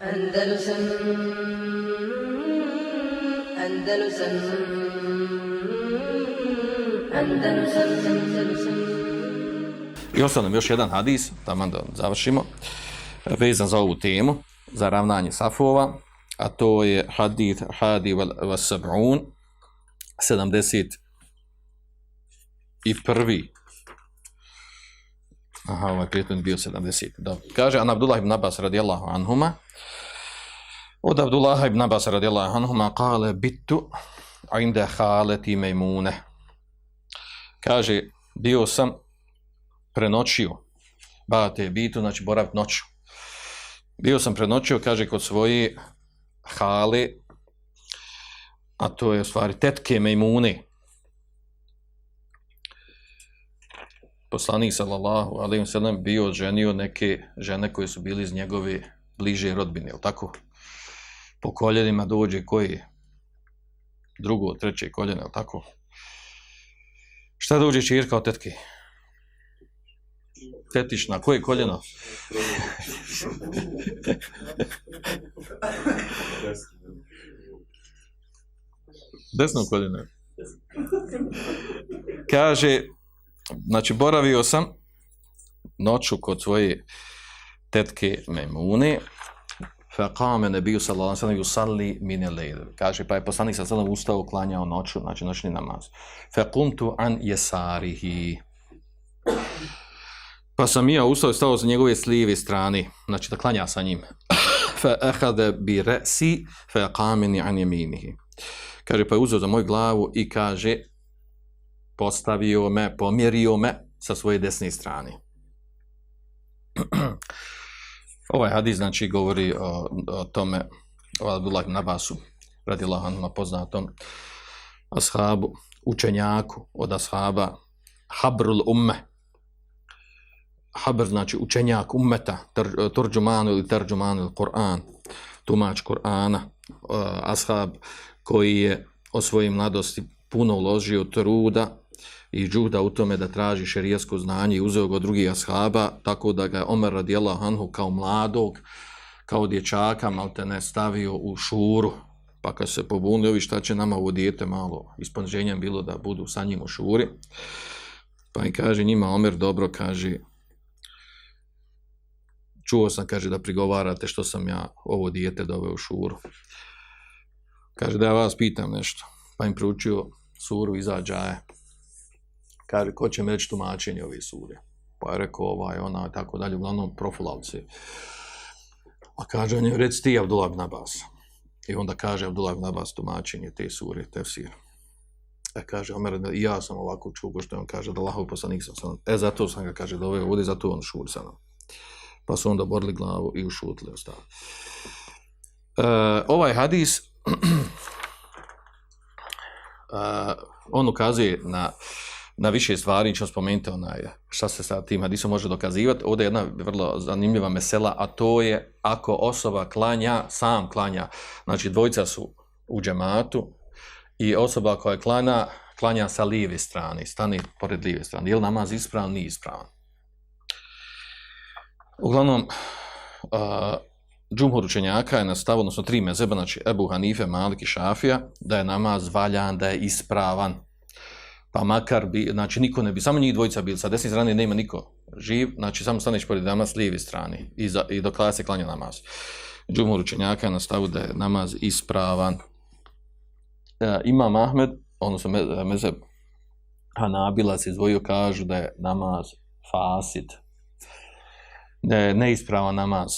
Andalusam Andalusam Andalusam Andalusam I ostao nam još jedan hadis, tamo da završimo, vezan za ovu temu, za ravnanje safova, a to je hadith hadi wal sab'un, 70 i prvi. Aha, ovaj prijetno bio 70. Dobro. Kaže, an Abdullah ibn Abbas radijallahu anhuma, od Abdullah ibn Abbas radijallahu anhuma, kale, bitu inda haleti mejmune. Kaže, bio sam prenoćio, bate bitu, znači boravit noću. Bio sam prenoćio, kaže, kod svoje hale, a to je u stvari tetke Mejmune. Poslanik sallallahu alejhi ve sellem bio ženio neke žene koje su bili iz njegove bliže rodbine, el tako? Po koljenima dođe koji drugo, treće koljene, el tako? Šta dođe čirka od tetke? Tetišna, koje koljeno? Desno koljeno. Kaže, znači, boravio sam noću kod svoje tetke Memune, fa qame nabiju sallallahu alejhi ve sellem yusalli min al-layl. Kaže pa je poslanik sallallahu alejhi ustao klanjao noću, znači noćni namaz. Fa qumtu an yasarihi. Pa sam ja ustao i stao za njegove slijeve strane, znači da klanja sa njim. Fa akhadha bi ra'si fa qamani an yaminihi. Kaže pa je uzeo za moju glavu i kaže postavio me, pomjerio me sa svoje desne strane. ovaj hadis znači govori o, o tome o Abdullah ibn Abbasu radijallahu anhu poznatom ashabu, učenjaku od ashaba Habrul Umme Habr znači učenjak ummeta turđumanu ili tarđumanu ili Kur'an tumač Kur'ana eh, ashab koji je o svojim mladosti puno uložio truda i džuhda u tome da traži šerijasko znanje i uzeo ga od drugih ashaba, tako da ga Omer radijallahu anhu kao mladog, kao dječaka, mal te ne stavio u šuru, pa kad se pobunili ovi šta će nama ovo dijete malo isponženjem bilo da budu sa njim u šuri, pa i kaže njima Omer dobro, kaže čuo sam, kaže, da prigovarate što sam ja ovo dijete doveo u šuru. Kaže da ja vas pitam nešto, pa im pručio suru izađaje, kaže, ko će mi reći tumačenje ove sure? Pa je rekao ovaj, ona, tako dalje, uglavnom profulavci. A kaže, on je, reci ti Abdullah ibn Abbas. I onda kaže Abdullah ibn Abbas tumačenje te sure, tefsir. E kaže, Omer, i ja sam ovako čuo, što on kaže, da lahov poslanik sam sam. E, zato sam ga, kaže, doveo ovdje, zato on šur sa nam. Pa su onda borili glavu i ušutili ostalo. E, ovaj hadis, uh, on ukazuje na na više stvari, ćemo spomenuti onaj, šta se sa tim hadisom može dokazivati. Ovdje je jedna vrlo zanimljiva mesela, a to je ako osoba klanja, sam klanja, znači dvojica su u džematu i osoba koja klanja, klanja sa lijeve strane, stani pored lijeve strane. Je li namaz ispravan? Nije ispravan. Uglavnom, uh, džumhur učenjaka je nastavio, odnosno tri mezeba, znači Ebu Hanife, Malik i Šafija, da je namaz valjan, da je ispravan pa makar bi, znači niko ne bi, samo njih dvojica bili, sa desne strane nema niko živ, znači samo staneš pored nama s lijeve strane i, za, i do kada se klanja namaz. Džumhur učenjaka je nastavu da je namaz ispravan. E, Imam Ahmed, odnosno me, mezeb Hanabila se izvojio, kažu da je namaz fasid, da je neispravan namaz.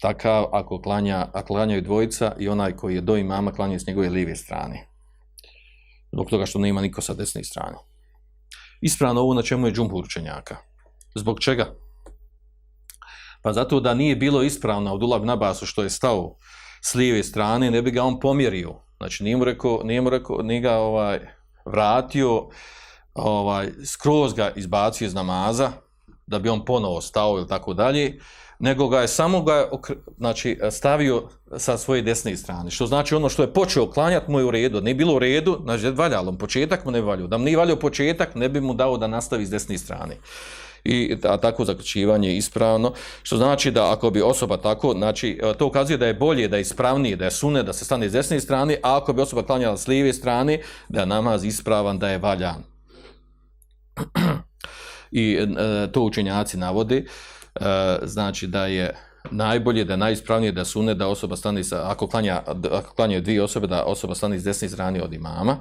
Takav ako klanja, ako klanjaju dvojica i onaj koji je do imama klanja s njegove lijeve strane zbog toga što nema niko sa desne strane. Ispravno ovo na čemu je džumhur učenjaka. Zbog čega? Pa zato da nije bilo ispravno od Ulab Nabasu što je stao s lijeve strane, ne bi ga on pomjerio. Znači nije mu rekao, nije mu rekao, nije ga ovaj, vratio, ovaj, skroz ga izbacio iz namaza, da bi on ponovo stao ili tako dalje, nego ga je samo ga znači stavio sa svoje desne strane. Što znači ono što je počeo klanjati mu je u redu. Ne bilo u redu, znači valjalo početak mu ne valjao. Da mu nije valjao početak, ne bi mu dao da nastavi s desne strane. i a tako zaključivanje je ispravno, što znači da ako bi osoba tako, znači e, to ukazuje da je bolje, da je ispravnije, da je sune, da se stane s desne strane, a ako bi osoba klanjala s lijeve strane, da je namaz ispravan, da je valjan. I e, to učenjaci navode, e, znači da je najbolje, da je najispravnije da sune da osoba stane sa, ako klanja, ako klanjaju dvije osobe, da osoba stane iz desne strane od imama.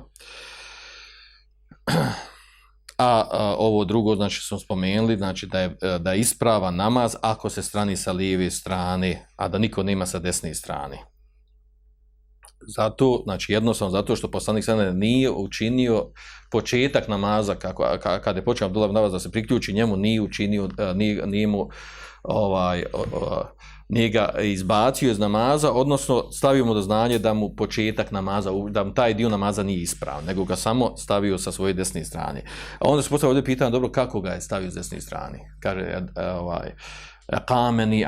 A, a ovo drugo, znači smo spomenuli, znači da je, e, da je isprava namaz ako se strani sa lijeve strane, a da niko nema sa desne strane. Zato, znači jednostavno zato što poslanik sada nije učinio početak namaza, kako, kada je počeo Abdullah namaz da se priključi njemu, nije učinio, e, nije, nije mu ovaj, nije ga izbacio iz namaza, odnosno stavio mu do znanje da mu početak namaza, da mu taj dio namaza nije ispravan, nego ga samo stavio sa svoje desne strane. A onda se postavio ovdje pitanje, dobro, kako ga je stavio s desne strane? Kaže, e, uh, ovaj, kameni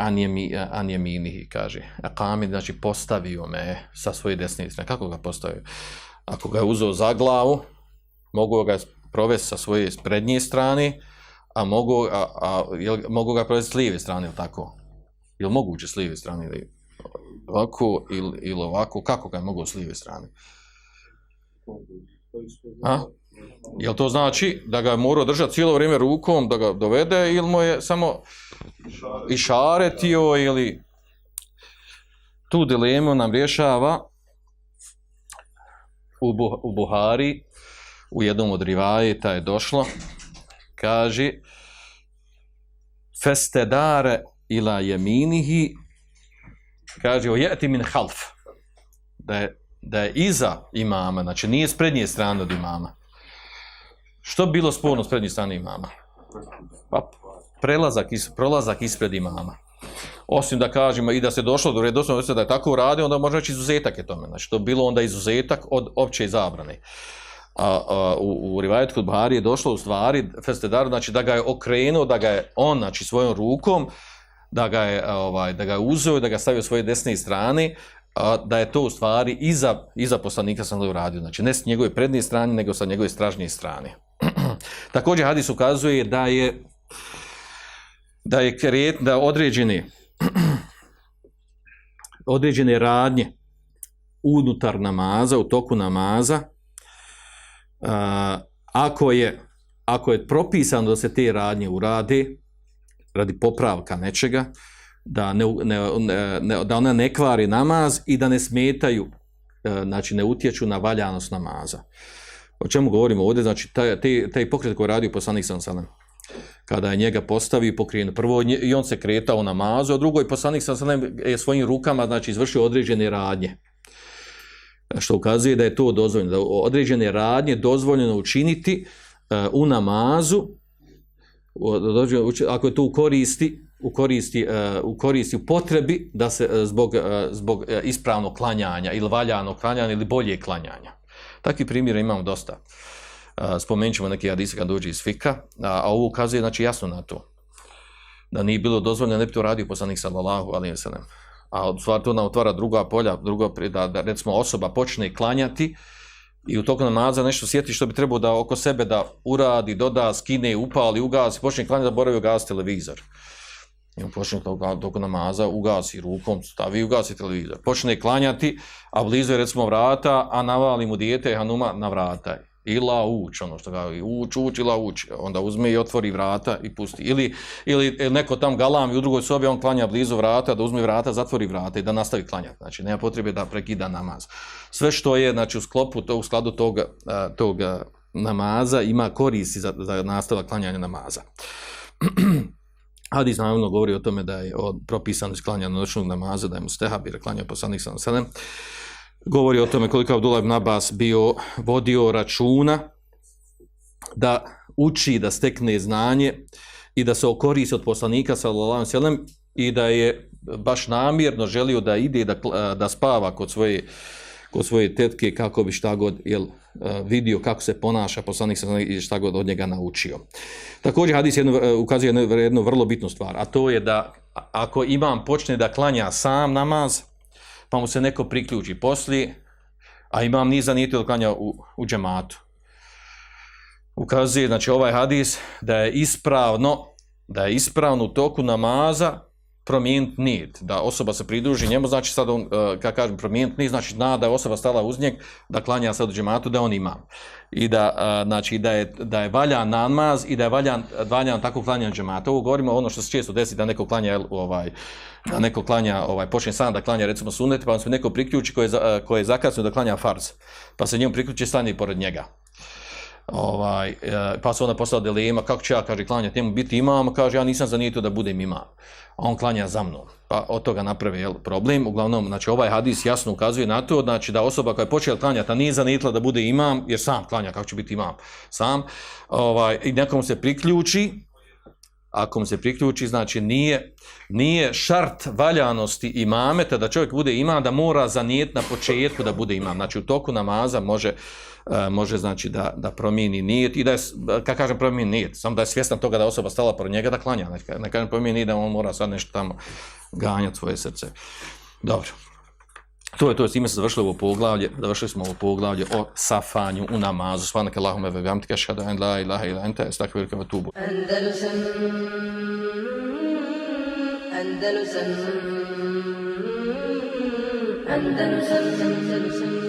an jeminihi, kaže. Kameni, znači postavio me sa svoje desne strane. Kako ga postavio? Ako ga je uzeo za glavu, mogu ga provesti sa svoje prednje strane, a mogu, a, a, jel, mogu ga provesti s lijeve strane, ili tako? Ili moguće s lijeve strane ili ovako ili, ili ovako? Kako ga je mogu s lijeve strane? A? Jel to znači da ga je morao držati cijelo vrijeme rukom da ga dovede ili mu je samo išaretio ili tu dilemu nam rješava u, Bu u Buhari u jednom od rivajeta je došlo kaže festedare ila jeminihi kaže o jeti min half da je, da je iza imama znači nije s prednje strane od imama. Što bi bilo sporno s prednje strane imama? Pa prelazak, is, prolazak ispred imama osim da kažemo i da se došlo do redosnog da je tako uradio onda može reći izuzetak je tome znači to bilo onda izuzetak od opće zabrane a, a, u, u rivajetu kod Bahari je došlo u stvari festedaru, znači da ga je okrenuo, da ga je on, znači svojom rukom, da ga je, ovaj, da ga je uzeo, da ga stavio svoje desne strane, a, da je to u stvari iza, iza poslanika sam da uradio. Znači ne s njegove prednje strane, nego sa njegove stražnje strane. Također hadis ukazuje da je da je kret, da određene određene radnje unutar namaza, u toku namaza, a, ako je ako je propisano da se te radnje urade radi popravka nečega, da, ne, ne, ne, da ona ne kvari namaz i da ne smetaju, e, znači ne utječu na valjanost namaza. O čemu govorimo ovdje? Znači, taj, taj, taj pokret koji radio poslanik sam sanem, kada je njega postavio i pokrijen, prvo i on se kretao namazu, a drugo i poslanik sam sanem je svojim rukama znači, izvršio određene radnje što ukazuje da je to dozvoljeno, da određene radnje dozvoljeno učiniti uh, u namazu, ako je to u koristi, u koristi, uh, u koristi u potrebi da se uh, zbog, uh, zbog ispravnog klanjanja ili valjanog klanjanja ili bolje klanjanja. Takvi primjere imamo dosta. Spomenut ćemo neki hadise kad dođe iz fika, a, a ovo ukazuje znači, jasno na to. Da nije bilo dozvoljeno, ne bi to radio poslanik sallallahu alaihi wa sallam a u stvari to nam otvara druga polja, drugo, da, da recimo osoba počne klanjati i u toku namaza nešto sjeti što bi trebao da oko sebe da uradi, doda, skine, upali, ugasi, počne klanjati da boravi ugasi televizor. I on počne toku namaza, ugasi rukom, stavi ugasi televizor. Počne klanjati, a blizu je recimo vrata, a navali mu dijete Hanuma na vrata ila uč, ono što ga uč, uč, ila uč, onda uzme i otvori vrata i pusti. Ili, ili neko tam galam i u drugoj sobi on klanja blizu vrata, da uzme vrata, zatvori vrata i da nastavi klanjati. Znači, nema potrebe da prekida namaz. Sve što je, znači, u sklopu, to, u skladu toga, toga namaza ima koristi za, za nastavak klanjanja namaza. Hadis naravno govori o tome da je propisano sklanjanje noćnog namaza, da je mu stehab, jer klanja poslanik sa naselem govori o tome koliko je Abdullah ibn Abbas bio vodio računa da uči, da stekne znanje i da se okoristi od poslanika sallallahu alejhi ve sellem i da je baš namjerno želio da ide da, da spava kod svoje kod svoje tetke kako bi šta god jel, e, vidio kako se ponaša poslanik sa i šta god od njega naučio. Također hadis jedno, e, ukazuje jednu, jednu vrlo bitnu stvar, a to je da ako imam počne da klanja sam namaz, pa mu se neko priključi poslije, a imam niza niti odklanja u, u džematu. Ukazuje, znači ovaj hadis, da je ispravno da je ispravno u toku namaza promijeniti nit, da osoba se pridruži njemu, znači sad on, e, kad kažem promijeniti nit, znači zna da je osoba stala uz njeg, da klanja sad u džematu, da on ima. I da, e, znači, da je, da je valjan namaz i da je valjan, valjan tako klanja džemata. Ovo govorimo ono što se često desi da neko klanja ovaj, uh, neko klanja, ovaj, počne sam da klanja recimo sunet, pa on se neko priključi koje, eh, je, je zakasnio da klanja farz, pa se njemu priključi stani pored njega. Ovaj, eh, pa se onda postao dilema, kako će ja, kaže, klanjati njemu biti imam, kaže, ja nisam zanijetio da budem imam, a on klanja za mnom, pa od toga napravi jel, problem, uglavnom, znači, ovaj hadis jasno ukazuje na to, znači, da osoba koja je počela klanjati, a nije zanijetila da bude imam, jer sam klanja, kako će biti imam, sam, ovaj, i nekom se priključi, ako mu se priključi, znači nije, nije šart valjanosti imameta da čovjek bude imam, da mora zanijet na početku da bude imam. Znači u toku namaza može, uh, može znači da, da promijeni nijet i da je, kako kažem promijeni nijet, samo da je svjestan toga da osoba stala pored njega da klanja. Znači, ne, ne kažem promijeni nijet da on mora sad nešto tamo ganjati svoje srce. Dobro. To je to, s time se završilo ovo poglavlje, završili smo ovo poglavlje o safanju u namazu. Svanake Allahume ve bihamdika ashhadu an la ilaha illa anta astaghfiruka wa atubu. Andalusam Andalusam Andalusam Andalusam